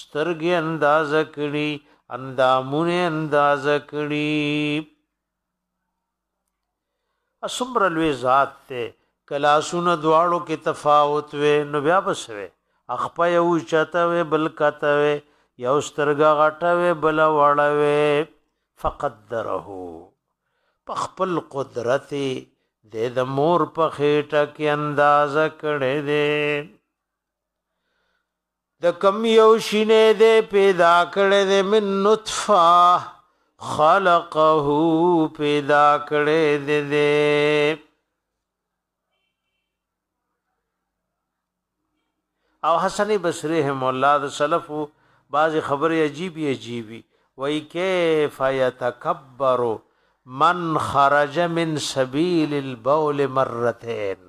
سترګې اندازه کړي اندامونه اندازه کړي اسمر لوی ذات ته کلاسونه دواړو کې تفاوت وي نو بیا بسوي اخپه یو چته وي بل کته وي یو سترګه غټه وي بل وړه وي فقدره په خپل قدرت د د مور په خېټه کې اندازه کړې ده د کم یو شي نه دې پیدا کړی دې من نطفه خلقه پیدا کړی دې او حسن بصری هم الله د سلف بعضی خبره عجیب عجیب وی کیف یتکبر من خرج من سبیل البول مرتين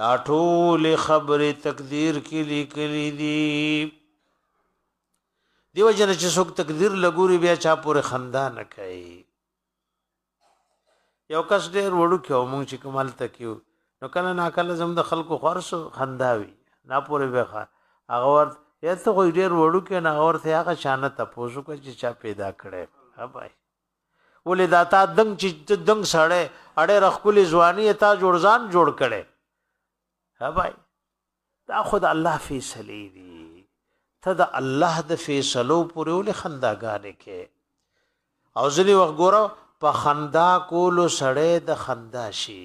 دا ټول خبرې تقدیر کې لیکلې دي دیو جن چې څوک تقدیر لګوري بیا چا پورې خندا نه کوي یو کس ډیر وړو کې او مونږ چې کمال تکیو نو کله نا کله زم د خلکو خرصو خنداوي نا پورې بخا هغه ورته یته خو ډیر وړو کې نه ورته هغه شانه تاسو کو چې چا پیدا کړي ها بھائی ولې دا تا دنګ چې ته دنګ سړی اړې رخکلې ځواني تا جوړ ځان جوړ کړي ها بھائی دا خود الله فیصله دي ته د الله د فیصلو پورې ولې خنداګانې کې او ځنی وخت ګوره په خندا کولو سړی د خندا شي